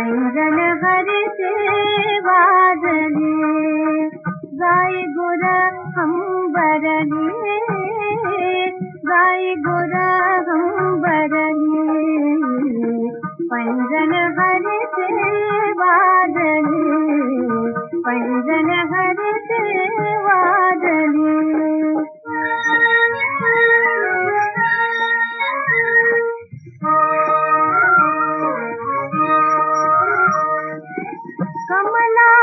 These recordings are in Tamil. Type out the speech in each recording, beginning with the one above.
मंगल हर सेवादने गाय गोर हम बरने गाय गोर हम बरने पंजन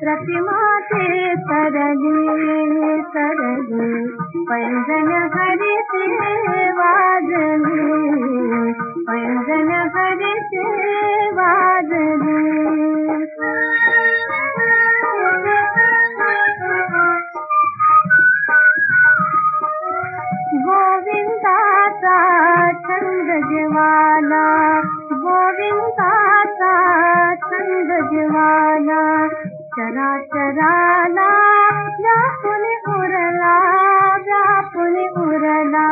प्रतिमा ते सरगे सरगे पैजन हरि ते वाजले पैजन हरि ते वाजले. गोविंदाचा छंद जवाला गोविंदाचा छंद जवाला चरा चराला व्यापुन उरला व्यापुन उरला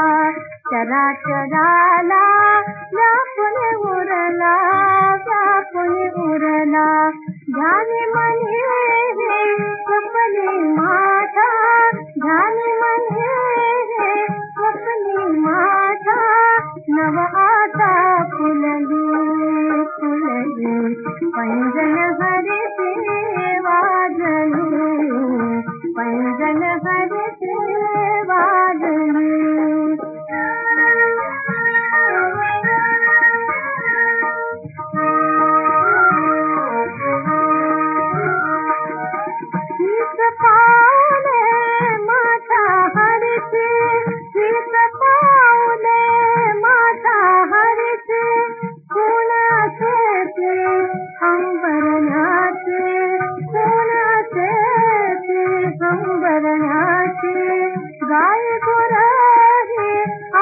चरा चराला व्यापुन उरला அம்பரநாத்து பூனாத்து அம்பரநாத்து காய புராணே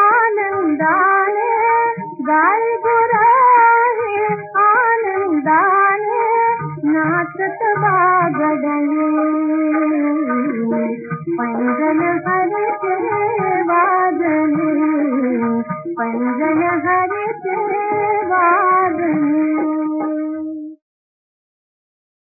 ஆனந்தானே காய புராணே ஆனந்தானே நாசத் பாகடனே பஞ்சன ஹரி வாதனே பஞ்சன ஹரி வாதனே